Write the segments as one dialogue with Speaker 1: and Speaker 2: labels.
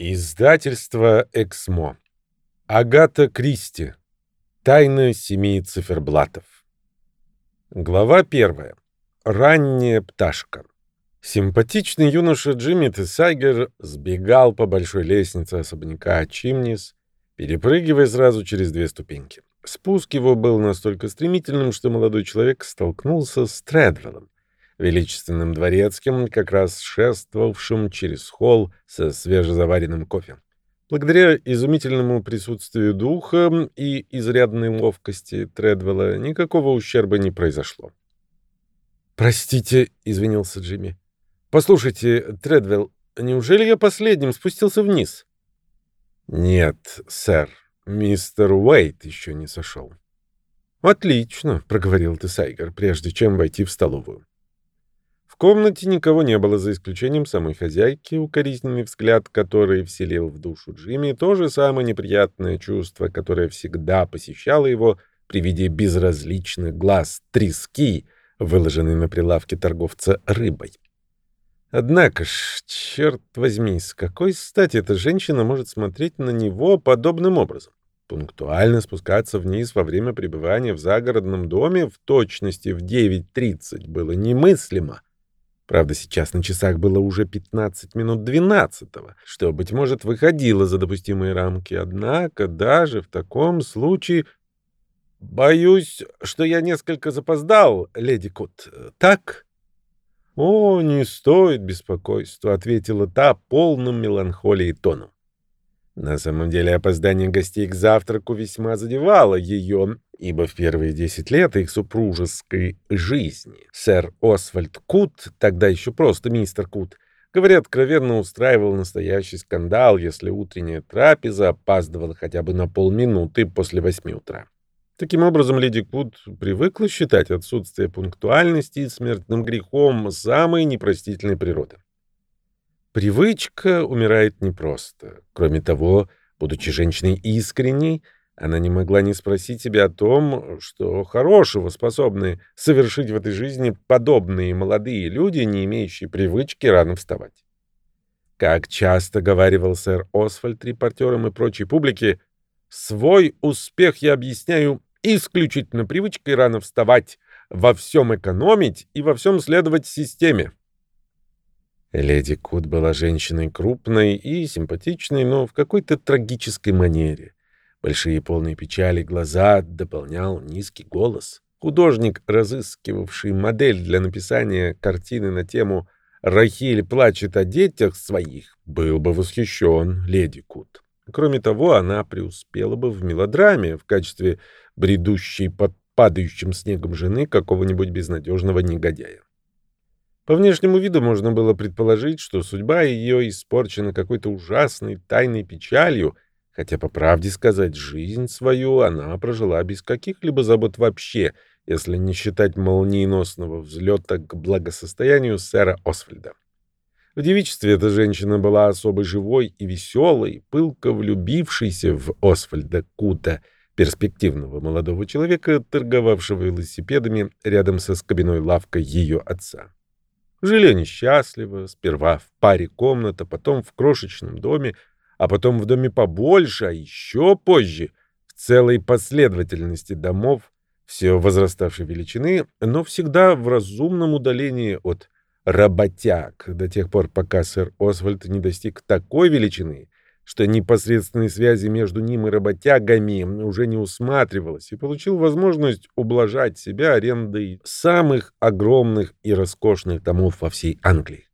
Speaker 1: Издательство «Эксмо». Агата Кристи. Тайна семи циферблатов. Глава первая. Ранняя пташка. Симпатичный юноша Джимми Тесайгер сбегал по большой лестнице особняка Чимнис, перепрыгивая сразу через две ступеньки. Спуск его был настолько стремительным, что молодой человек столкнулся с Тредвеллом величественным дворецким, как раз шествовавшим через холл со свежезаваренным кофе. Благодаря изумительному присутствию духа и изрядной ловкости Тредвелла никакого ущерба не произошло. «Простите», — извинился Джимми. «Послушайте, Тредвелл, неужели я последним спустился вниз?» «Нет, сэр, мистер Уэйт еще не сошел». «Отлично», — проговорил Тесайгер, прежде чем войти в столовую комнате никого не было, за исключением самой хозяйки, укоризненный взгляд, который вселил в душу Джимми то же самое неприятное чувство, которое всегда посещало его при виде безразличных глаз трески, выложенной на прилавке торговца рыбой. Однако ж, черт возьми, с какой стати эта женщина может смотреть на него подобным образом? Пунктуально спускаться вниз во время пребывания в загородном доме в точности в 9.30 было немыслимо. Правда, сейчас на часах было уже 15 минут 12 что, быть может, выходило за допустимые рамки. Однако даже в таком случае... «Боюсь, что я несколько запоздал, леди Кут. Так?» «О, не стоит беспокойства», — ответила та полным меланхолией тоном. На самом деле опоздание гостей к завтраку весьма задевало ее, ибо в первые десять лет их супружеской жизни сэр Освальд Кут, тогда еще просто мистер Кут, говоря откровенно, устраивал настоящий скандал, если утренняя трапеза опаздывала хотя бы на полминуты после восьми утра. Таким образом, леди Кут привыкла считать отсутствие пунктуальности смертным грехом самой непростительной природы. Привычка умирает непросто. Кроме того, будучи женщиной искренней, она не могла не спросить себя о том, что хорошего способны совершить в этой жизни подобные молодые люди, не имеющие привычки рано вставать. Как часто говаривал сэр Освальд репортерам и прочей публике, «Свой успех я объясняю исключительно привычкой рано вставать, во всем экономить и во всем следовать системе». Леди Кут была женщиной крупной и симпатичной, но в какой-то трагической манере. Большие полные печали глаза дополнял низкий голос. Художник, разыскивавший модель для написания картины на тему «Рахиль плачет о детях своих», был бы восхищен леди Кут. Кроме того, она преуспела бы в мелодраме в качестве бредущей под падающим снегом жены какого-нибудь безнадежного негодяя. По внешнему виду можно было предположить, что судьба ее испорчена какой-то ужасной тайной печалью, хотя, по правде сказать, жизнь свою она прожила без каких-либо забот вообще, если не считать молниеносного взлета к благосостоянию сэра Освальда. В девичестве эта женщина была особо живой и веселой, пылко влюбившейся в Освальда Кута, перспективного молодого человека, торговавшего велосипедами рядом со скобяной лавкой ее отца. Жили они счастливо, сперва в паре комнат, а потом в крошечном доме, а потом в доме побольше, а еще позже. В целой последовательности домов, все возраставшей величины, но всегда в разумном удалении от работяг, до тех пор, пока сэр Освальд не достиг такой величины, что непосредственной связи между ним и работягами уже не усматривалось, и получил возможность ублажать себя арендой самых огромных и роскошных домов во всей Англии.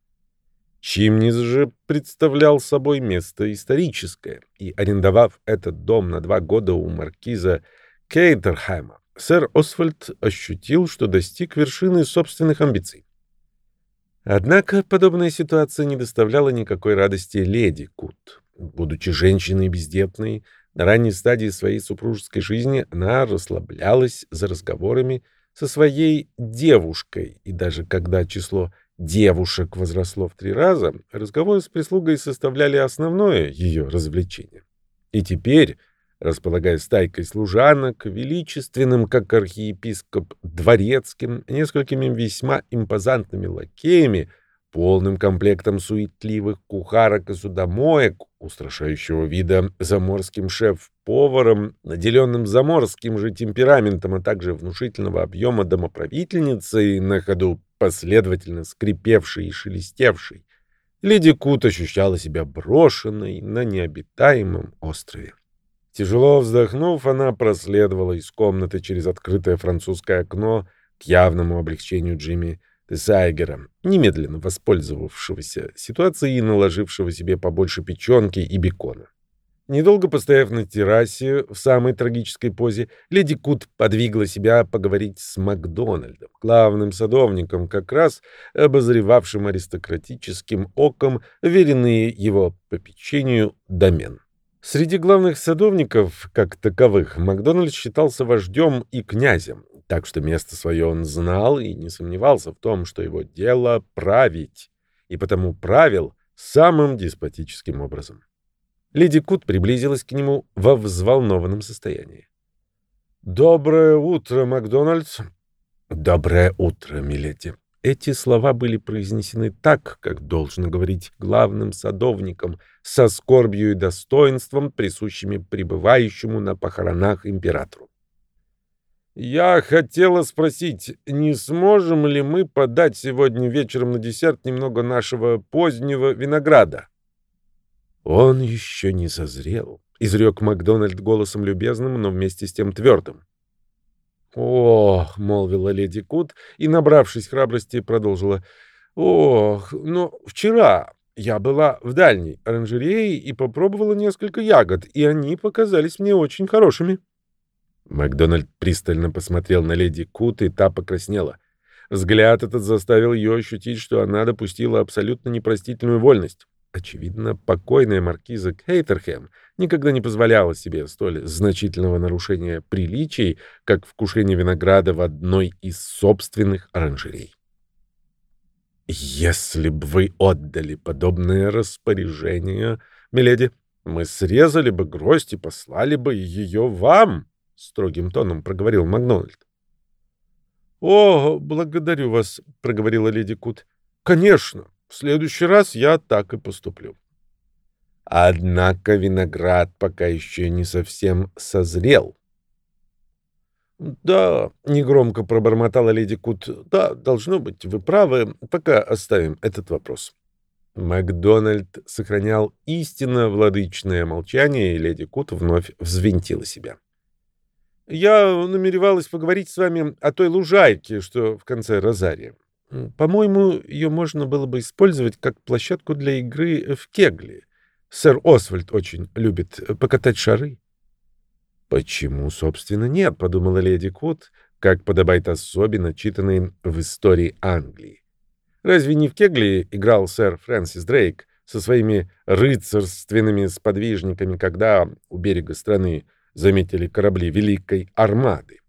Speaker 1: Чимнис же представлял собой место историческое, и, арендовав этот дом на два года у маркиза Кейтерхайма, сэр Освальд ощутил, что достиг вершины собственных амбиций. Однако подобная ситуация не доставляла никакой радости леди Кут. Будучи женщиной бездетной, на ранней стадии своей супружеской жизни она расслаблялась за разговорами со своей девушкой, и даже когда число девушек возросло в три раза, разговоры с прислугой составляли основное ее развлечение. И теперь, располагая стайкой служанок, величественным, как архиепископ, дворецким, несколькими весьма импозантными лакеями — полным комплектом суетливых кухарок и судомоек, устрашающего вида заморским шеф-поваром, наделенным заморским же темпераментом, а также внушительного объема домоправительницей, на ходу последовательно скрипевшей и шелестевшей, леди Кут ощущала себя брошенной на необитаемом острове. Тяжело вздохнув, она проследовала из комнаты через открытое французское окно к явному облегчению Джимми Зайгера, немедленно воспользовавшегося ситуацией и наложившего себе побольше печенки и бекона. Недолго постояв на террасе в самой трагической позе, леди Кут подвигла себя поговорить с Макдональдом, главным садовником, как раз обозревавшим аристократическим оком веренные его попечению домен. Среди главных садовников, как таковых, Макдональд считался вождем и князем, так что место свое он знал и не сомневался в том, что его дело править, и потому правил самым деспотическим образом. Леди Кут приблизилась к нему во взволнованном состоянии. «Доброе утро, Макдональдс!» «Доброе утро, миледи!» Эти слова были произнесены так, как должно говорить главным садовникам, со скорбью и достоинством, присущими пребывающему на похоронах императору. «Я хотела спросить, не сможем ли мы подать сегодня вечером на десерт немного нашего позднего винограда?» «Он еще не созрел», — изрек Макдональд голосом любезным, но вместе с тем твердым. «Ох», — молвила леди Кут и, набравшись храбрости, продолжила. «Ох, но вчера я была в дальней оранжерее и попробовала несколько ягод, и они показались мне очень хорошими». Макдональд пристально посмотрел на леди Кут, и та покраснела. Взгляд этот заставил ее ощутить, что она допустила абсолютно непростительную вольность. Очевидно, покойная маркиза Кейтерхэм никогда не позволяла себе столь значительного нарушения приличий, как вкушение винограда в одной из собственных оранжерей. «Если бы вы отдали подобное распоряжение, миледи, мы срезали бы гроздь и послали бы ее вам», — строгим тоном проговорил Макдональд. «О, благодарю вас», — проговорила леди Кут. «Конечно, в следующий раз я так и поступлю. Однако виноград пока еще не совсем созрел. «Да», — негромко пробормотала леди Кут, — «да, должно быть, вы правы, пока оставим этот вопрос». Макдональд сохранял истинно владычное молчание, и леди Кут вновь взвинтила себя. «Я намеревалась поговорить с вами о той лужайке, что в конце Розария. По-моему, ее можно было бы использовать как площадку для игры в кегли. Сэр Освальд очень любит покатать шары. «Почему, собственно, нет?» — подумала леди Кут, как подобает особенно читанной в истории Англии. Разве не в кегли играл сэр Фрэнсис Дрейк со своими рыцарственными сподвижниками, когда у берега страны заметили корабли Великой Армады?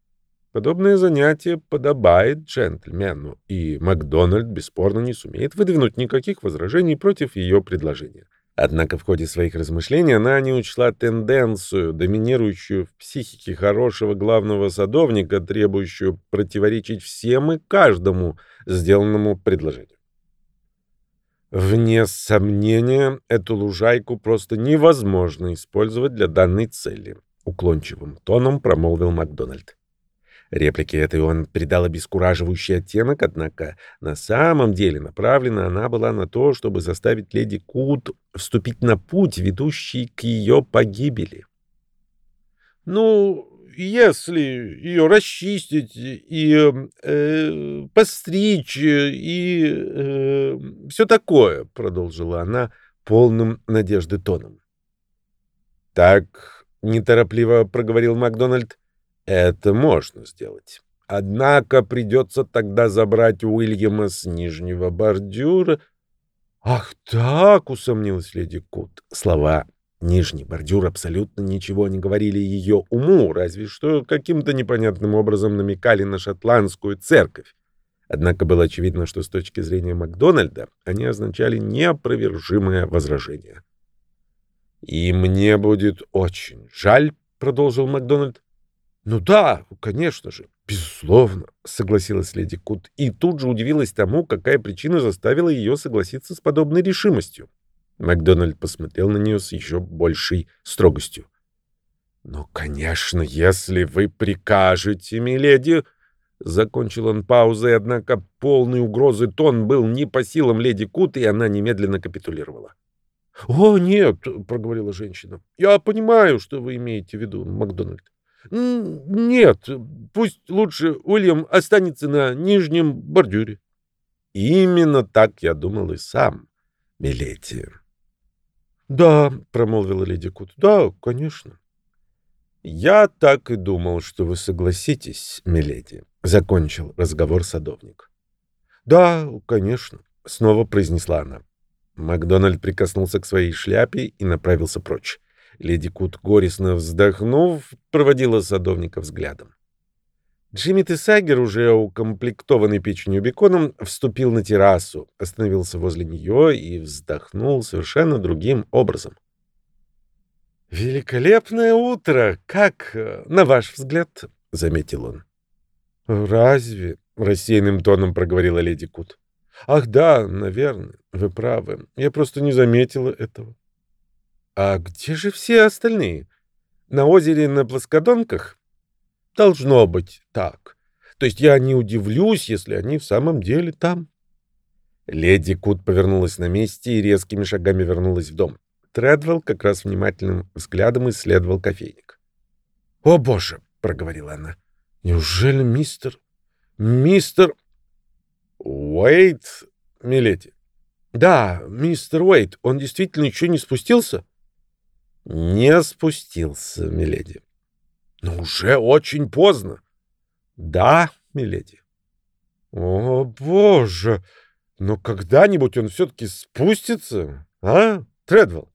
Speaker 1: Подобное занятие подобает джентльмену, и Макдональд бесспорно не сумеет выдвинуть никаких возражений против ее предложения. Однако в ходе своих размышлений она не учла тенденцию, доминирующую в психике хорошего главного садовника, требующую противоречить всем и каждому сделанному предложению. Вне сомнения, эту лужайку просто невозможно использовать для данной цели, уклончивым тоном промолвил Макдональд. Реплике этой он придал обескураживающий оттенок, однако на самом деле направлена она была на то, чтобы заставить леди Кут вступить на путь, ведущий к ее погибели. «Ну, если ее расчистить и э, постричь и э, все такое», — продолжила она полным надежды тоном. «Так», — неторопливо проговорил Макдональд, — это можно сделать. Однако придется тогда забрать Уильяма с нижнего бордюра. «Ах так!» — усомнилась леди Кут. Слова «нижний бордюр» абсолютно ничего не говорили ее уму, разве что каким-то непонятным образом намекали на шотландскую церковь. Однако было очевидно, что с точки зрения Макдональда они означали неопровержимое возражение. «И мне будет очень жаль», — продолжил Макдональд, ну да, конечно же. «Безусловно», — согласилась леди Кут, и тут же удивилась тому, какая причина заставила ее согласиться с подобной решимостью. Макдональд посмотрел на нее с еще большей строгостью. «Ну, конечно, если вы прикажете, миледи...» Закончил он паузой, однако полный угрозы тон был не по силам леди Кут, и она немедленно капитулировала. «О, нет», — проговорила женщина. «Я понимаю, что вы имеете в виду, Макдональд. «Нет, пусть лучше Уильям останется на нижнем бордюре». «Именно так я думал и сам, миледи». «Да», — промолвила леди Кут, — «да, конечно». «Я так и думал, что вы согласитесь, миледи», — закончил разговор садовник. «Да, конечно», — снова произнесла она. Макдональд прикоснулся к своей шляпе и направился прочь. Леди Кут, горестно вздохнув, проводила садовника взглядом. Джимми Тесагер, уже укомплектованный печенью беконом, вступил на террасу, остановился возле нее и вздохнул совершенно другим образом. «Великолепное утро! Как, э, на ваш взгляд?» — заметил он. «Разве?» — рассеянным тоном проговорила леди Кут. «Ах да, наверное, вы правы. Я просто не заметила этого». А где же все остальные? На озере на плоскодонках? Должно быть так. То есть я не удивлюсь, если они в самом деле там. Леди Кут повернулась на месте и резкими шагами вернулась в дом. Тредвелл как раз внимательным взглядом исследовал кофейник. «О, боже!» — проговорила она. «Неужели мистер... мистер...» «Уэйт, миледи?» «Да, мистер Уэйт, он действительно еще не спустился?» Не спустился, миледи. Но уже очень поздно. Да, миледи. О, боже! Но когда-нибудь он все-таки спустится, а, Тредвелл?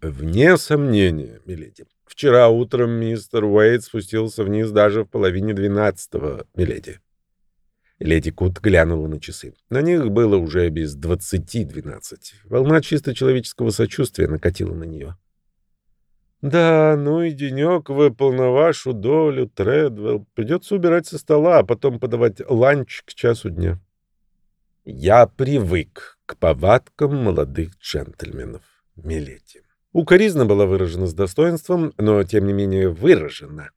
Speaker 1: Вне сомнения, миледи. Вчера утром мистер Уэйд спустился вниз даже в половине двенадцатого, миледи. Леди Кут глянула на часы. На них было уже без двадцати двенадцать. Волна чисто человеческого сочувствия накатила на нее. Да, ну и денек выпал на вашу долю, Тредвелл. Придется убирать со стола, а потом подавать ланч к часу дня. Я привык к повадкам молодых джентльменов, миледи. Укоризна была выражена с достоинством, но, тем не менее, выражена.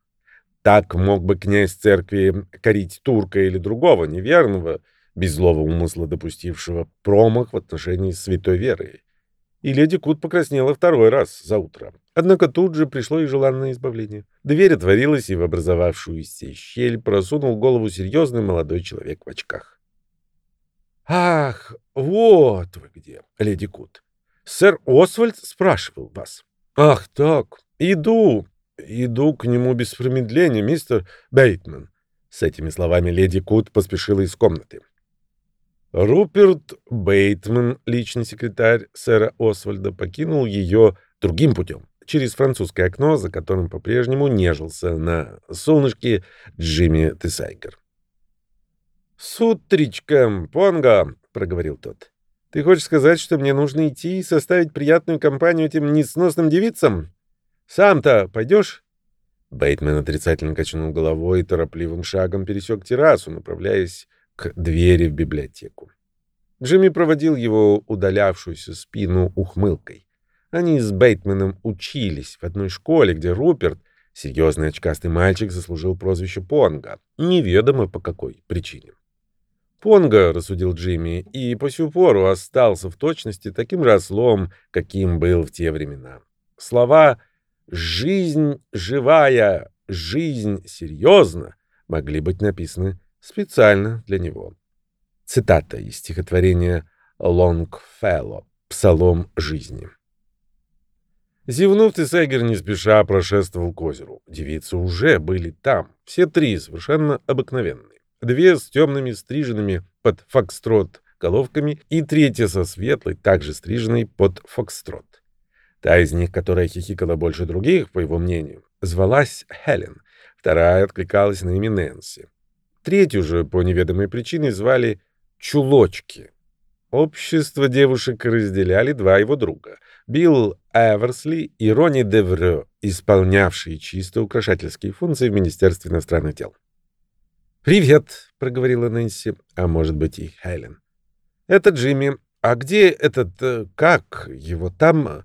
Speaker 1: Так мог бы князь церкви корить турка или другого неверного, без злого умысла допустившего промах в отношении святой веры. И леди Кут покраснела второй раз за утро. Однако тут же пришло и желанное избавление. Дверь отворилась, и в образовавшуюся щель просунул голову серьезный молодой человек в очках. «Ах, вот вы где, леди Кут. Сэр Освальд спрашивал вас». «Ах так, иду, иду к нему без промедления, мистер Бейтман». С этими словами леди Кут поспешила из комнаты. Руперт Бейтман, личный секретарь сэра Освальда, покинул ее другим путем через французское окно, за которым по-прежнему нежился на солнышке Джимми Тесайгер. «Сутричка, Понго!» — проговорил тот. «Ты хочешь сказать, что мне нужно идти и составить приятную компанию этим несносным девицам? Сам-то пойдешь?» Бейтмен отрицательно качнул головой и торопливым шагом пересек террасу, направляясь к двери в библиотеку. Джимми проводил его удалявшуюся спину ухмылкой. Они с Бейтменом учились в одной школе, где Руперт, серьезный очкастый мальчик, заслужил прозвище Понга, неведомо по какой причине. Понга, рассудил Джимми, и по сю пору остался в точности таким же ослом, каким был в те времена. Слова «жизнь живая», «жизнь серьезно» могли быть написаны специально для него. Цитата из стихотворения Лонгфелло «Псалом жизни». Зевнув, Тесегер не спеша прошествовал к озеру. Девицы уже были там, все три совершенно обыкновенные. Две с темными стриженными под фокстрот головками и третья со светлой, также стриженной под фокстрот. Та из них, которая хихикала больше других, по его мнению, звалась Хелен, вторая откликалась на имя Нэнси. Третью же, по неведомой причине, звали Чулочки. Общество девушек разделяли два его друга — Билл Эверсли и Ронни Деврё, исполнявшие чисто украшательские функции в Министерстве иностранных дел. «Привет», — проговорила Нэнси, а может быть и Хелен. «Это Джимми. А где этот... Э, как? Его там...»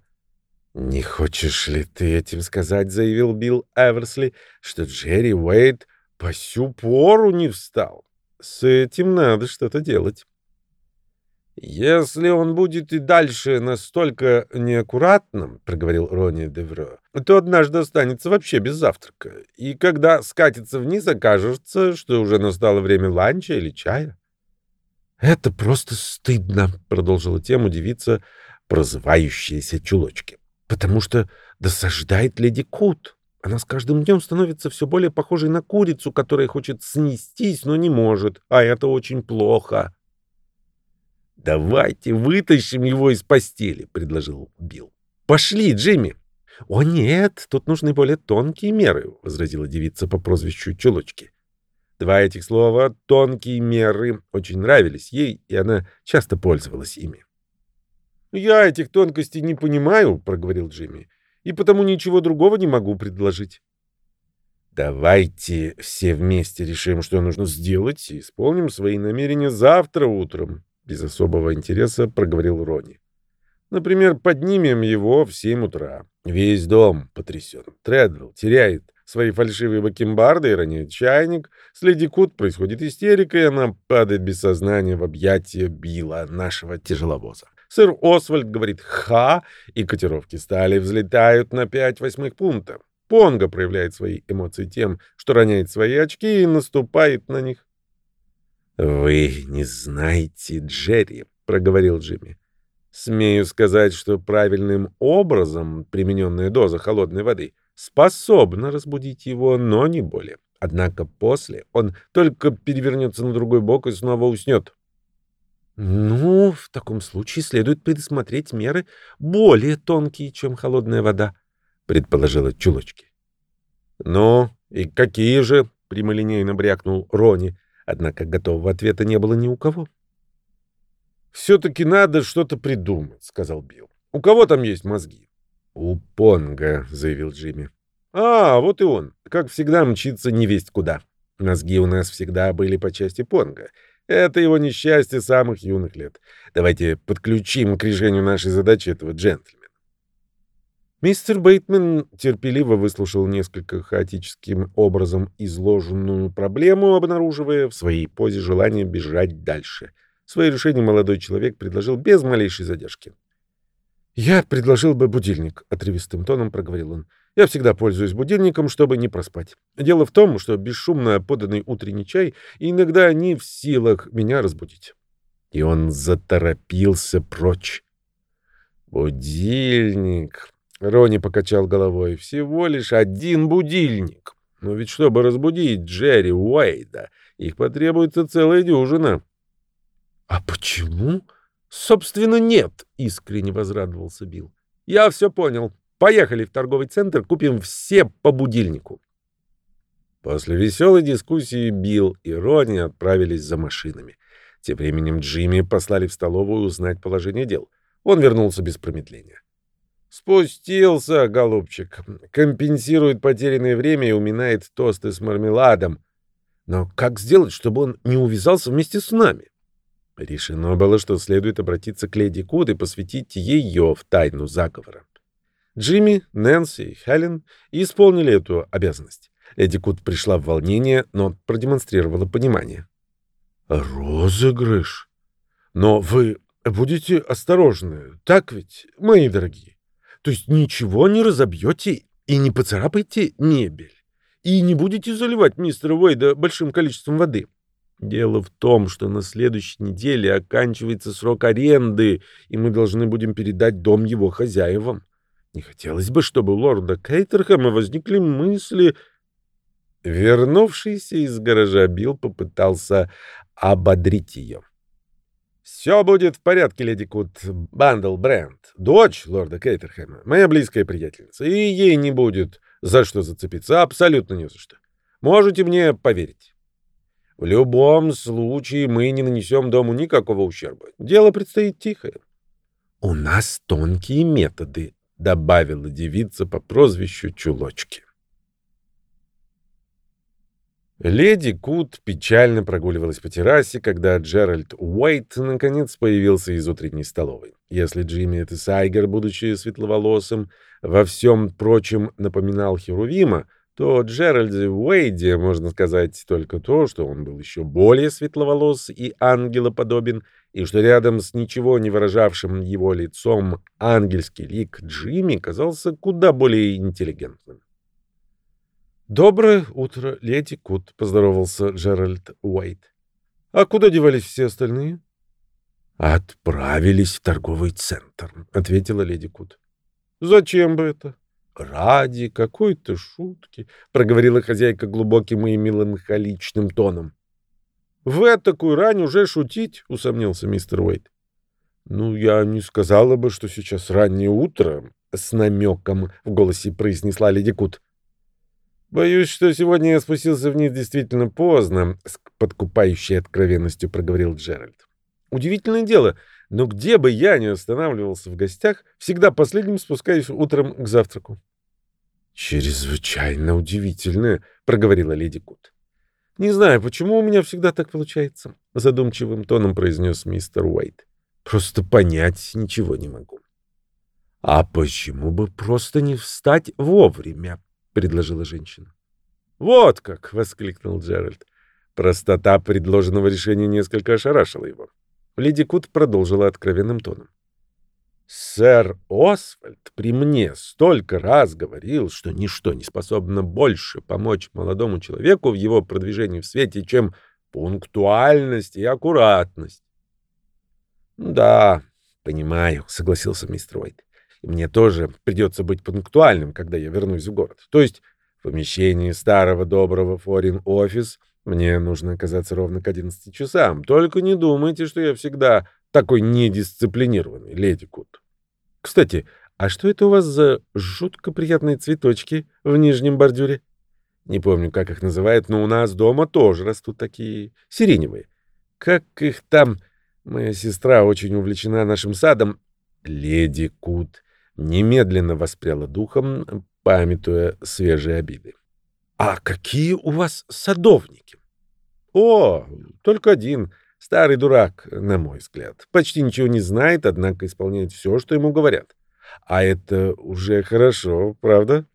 Speaker 1: «Не хочешь ли ты этим сказать, — заявил Билл Эверсли, — что Джерри Уэйд по сю пору не встал? С этим надо что-то делать». «Если он будет и дальше настолько неаккуратным, — проговорил Ронни Девро, — то однажды останется вообще без завтрака, и когда скатится вниз, окажется, что уже настало время ланча или чая». «Это просто стыдно», — продолжила тему девица, прозывающаяся чулочки потому что досаждает леди Кут. Она с каждым днем становится все более похожей на курицу, которая хочет снестись, но не может, а это очень плохо. «Давайте вытащим его из постели», — предложил Билл. «Пошли, Джимми». «О нет, тут нужны более тонкие меры», — возразила девица по прозвищу Чулочки. Два этих слова «тонкие меры» очень нравились ей, и она часто пользовалась ими. «Я этих тонкостей не понимаю», — проговорил Джимми, «и потому ничего другого не могу предложить». «Давайте все вместе решим, что нужно сделать, и исполним свои намерения завтра утром», — без особого интереса проговорил Ронни. «Например, поднимем его в семь утра. Весь дом потрясен. Тредвелл теряет свои фальшивые бакенбарды и роняет чайник. С Леди Кут происходит истерика, и она падает без сознания в объятия Билла, нашего тяжеловоза. Сэр Освальд говорит «ха», и котировки стали взлетают на пять восьмых пунктов. Понго проявляет свои эмоции тем, что роняет свои очки и наступает на них. «Вы не знаете Джерри», — проговорил Джимми. «Смею сказать, что правильным образом примененная доза холодной воды способна разбудить его, но не более. Однако после он только перевернется на другой бок и снова уснет. Ну, в таком случае следует предусмотреть меры более тонкие, чем холодная вода, предположила Чулочки. Ну, и какие же? прямолинейно брякнул Рони, однако готового ответа не было ни у кого. «Все-таки надо что-то придумать», — сказал Билл. «У кого там есть мозги?» «У Понга», — заявил Джимми. «А, вот и он. Как всегда мчится невесть куда. Мозги у нас всегда были по части Понга. Это его несчастье самых юных лет. Давайте подключим к решению нашей задачи этого джентльмена. Мистер Бейтман терпеливо выслушал несколько хаотическим образом изложенную проблему, обнаруживая в своей позе желание бежать дальше. Свое решение молодой человек предложил без малейшей задержки. «Я предложил бы будильник», — отрывистым тоном проговорил он. Я всегда пользуюсь будильником, чтобы не проспать. Дело в том, что бесшумно поданный утренний чай иногда не в силах меня разбудить. И он заторопился прочь. Будильник. Рони покачал головой. Всего лишь один будильник. Но ведь чтобы разбудить Джерри Уэйда, их потребуется целая дюжина. — А почему? — Собственно, нет, — искренне возрадовался Билл. — Я все понял. Поехали в торговый центр, купим все по будильнику. После веселой дискуссии Билл и Ронни отправились за машинами. Тем временем Джимми послали в столовую узнать положение дел. Он вернулся без промедления. «Спустился, голубчик. Компенсирует потерянное время и уминает тосты с мармеладом. Но как сделать, чтобы он не увязался вместе с нами?» Решено было, что следует обратиться к леди Куд и посвятить ее в тайну заговора. Джимми, Нэнси и Хелен исполнили эту обязанность. Леди Кут пришла в волнение, но продемонстрировала понимание. «Розыгрыш? Но вы будете осторожны, так ведь, мои дорогие? То есть ничего не разобьете и не поцарапаете мебель, и не будете заливать мистера Уэйда большим количеством воды?» Дело в том, что на следующей неделе оканчивается срок аренды, и мы должны будем передать дом его хозяевам. Не хотелось бы, чтобы у лорда Кейтерхэма возникли мысли... Вернувшийся из гаража Билл попытался ободрить ее. «Все будет в порядке, леди Кут. Бандл Брент, дочь лорда Кейтерхэма, моя близкая приятельница, и ей не будет за что зацепиться, абсолютно не за что. Можете мне поверить. В любом случае мы не нанесем дому никакого ущерба. Дело предстоит тихое. У нас тонкие методы, добавила девица по прозвищу Чулочки. Леди Кут печально прогуливалась по террасе, когда Джеральд Уайт наконец появился из утренней столовой. Если Джимми Сайгер, будучи светловолосым, во всем прочем напоминал Херувима, то Джеральде Уэйде можно сказать только то, что он был еще более светловолос и ангелоподобен, и что рядом с ничего не выражавшим его лицом ангельский лик Джимми казался куда более интеллигентным. «Доброе утро, леди Кут», — поздоровался Джеральд Уайт. «А куда девались все остальные?»
Speaker 2: «Отправились в торговый центр», — ответила леди Кут.
Speaker 1: «Зачем бы это?»
Speaker 2: «Ради какой-то шутки», — проговорила хозяйка глубоким и меланхоличным тоном.
Speaker 1: «В такую рань уже шутить?» — усомнился мистер Уэйт.
Speaker 2: «Ну, я не сказала бы, что сейчас раннее утро», — с намеком в голосе произнесла леди Кут.
Speaker 1: «Боюсь, что сегодня я спустился вниз действительно поздно», — с подкупающей откровенностью проговорил Джеральд. «Удивительное дело, но где бы я ни останавливался в гостях, всегда последним спускаюсь утром к завтраку».
Speaker 2: «Чрезвычайно удивительное», — проговорила леди Кут.
Speaker 1: «Не знаю, почему у меня всегда так получается», — задумчивым тоном произнес мистер Уайт.
Speaker 2: «Просто понять ничего не могу».
Speaker 1: «А почему бы просто не встать вовремя?» — предложила женщина. «Вот как!» — воскликнул Джеральд. Простота предложенного решения несколько ошарашила его. Леди Кут продолжила откровенным тоном. «Сэр Освальд при мне столько раз говорил, что ничто не способно больше помочь молодому человеку в его продвижении в свете, чем пунктуальность и аккуратность».
Speaker 2: «Да, понимаю», — согласился мистер Уайт. Мне тоже придется быть пунктуальным, когда я вернусь в город. То есть в помещении старого доброго форин-офис мне нужно оказаться ровно к 11 часам. Только не думайте, что я всегда такой недисциплинированный, леди Кут. Кстати, а что это у вас за жутко приятные цветочки в нижнем бордюре? Не помню, как их называют, но у нас дома тоже растут такие сиреневые. Как их там... Моя сестра очень увлечена нашим садом. Леди Кут немедленно воспряла духом, памятуя свежие обиды. «А какие у вас садовники?» «О, только один. Старый дурак, на мой взгляд. Почти ничего не знает, однако исполняет все, что ему говорят. А это уже хорошо, правда?»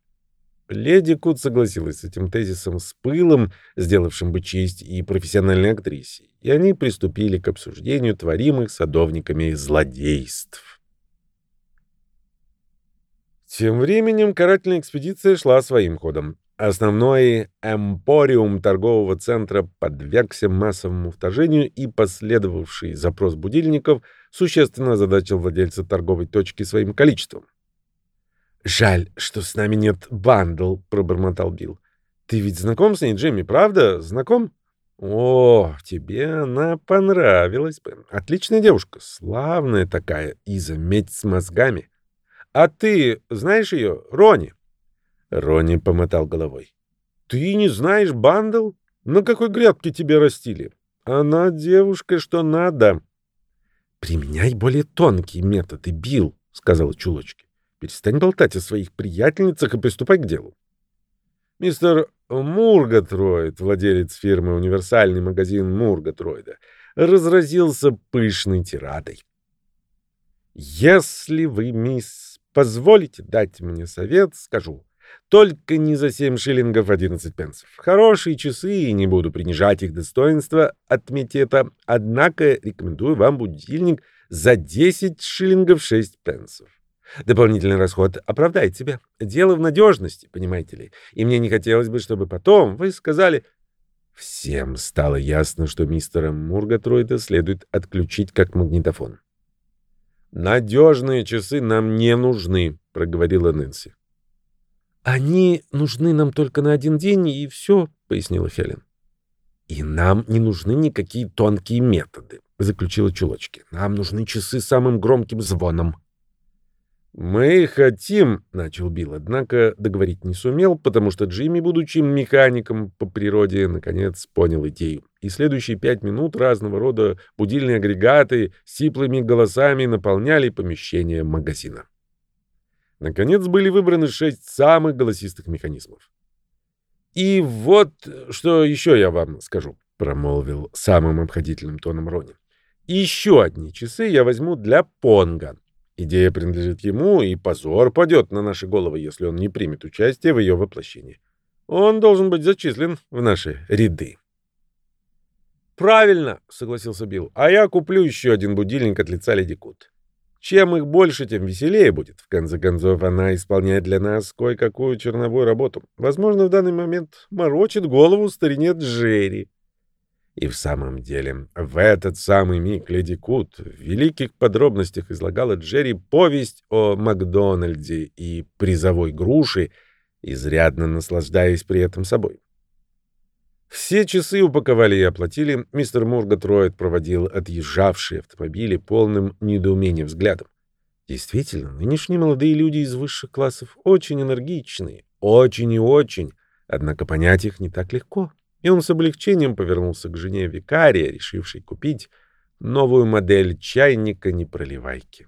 Speaker 2: Леди Кут согласилась с этим тезисом с пылом, сделавшим бы честь и профессиональной актрисе, и они приступили к обсуждению творимых садовниками злодейств. Тем временем карательная экспедиция шла своим ходом. Основной эмпориум торгового центра подвергся массовому вторжению, и последовавший запрос будильников существенно озадачил владельца торговой точки своим количеством. «Жаль, что с нами нет Бандл», — пробормотал Билл. «Ты ведь знаком с ней, Джимми, правда? Знаком?» «О, тебе она понравилась бы. Отличная девушка, славная такая, и заметь с мозгами». «А ты знаешь ее, Рони?» Рони помотал головой. «Ты не знаешь Бандл? На какой грядке тебя растили? Она девушка, что надо». «Применяй более тонкие методы, Билл», — сказала Чулочки. «Перестань болтать о своих приятельницах и приступай к делу». Мистер Мургатроид, владелец фирмы «Универсальный магазин Мургатроида», разразился пышной тирадой. «Если вы, мисс Позволите дать мне совет, скажу. Только не за 7 шиллингов 11 пенсов. Хорошие часы, и не буду принижать их достоинства, отметьте это. Однако рекомендую вам будильник за 10 шиллингов 6 пенсов. Дополнительный расход оправдает себя. Дело в надежности, понимаете ли. И мне не хотелось бы, чтобы потом вы сказали... Всем стало ясно, что мистера Мургатроида следует отключить как магнитофон. «Надежные часы нам не нужны», — проговорила Нэнси. «Они нужны нам только на один день, и все», — пояснила Хелен. «И нам не нужны никакие тонкие методы», — заключила Чулочки. «Нам нужны часы с самым громким звоном». «Мы хотим», — начал Билл, однако договорить не сумел, потому что Джимми, будучи механиком по природе, наконец понял идею. И следующие пять минут разного рода будильные агрегаты сиплыми голосами наполняли помещение магазина. Наконец были выбраны шесть самых голосистых механизмов.
Speaker 1: И вот что еще я вам скажу, промолвил самым обходительным тоном Рони. Еще одни часы я возьму для Понга. Идея принадлежит ему, и позор падет на наши головы, если он не примет участие в ее воплощении. Он должен быть зачислен в наши ряды. «Правильно», — согласился Билл. «А я куплю еще один будильник от лица Леди Кут. Чем их больше, тем веселее будет. В конце концов, она исполняет для нас кое-какую черновую работу. Возможно, в данный момент морочит голову старине Джерри». И в самом деле, в этот самый миг Леди Кут в великих подробностях излагала Джерри повесть о Макдональде и призовой груши, изрядно наслаждаясь при этом собой. Все часы упаковали и оплатили. Мистер Мургат Роyd проводил отъезжавшие автомобили полным недоумением взглядом. Действительно, нынешние молодые люди из высших классов очень энергичные, очень и очень, однако понять их не так легко. И он с облегчением повернулся к жене викария, решившей купить новую модель чайника непроливайки.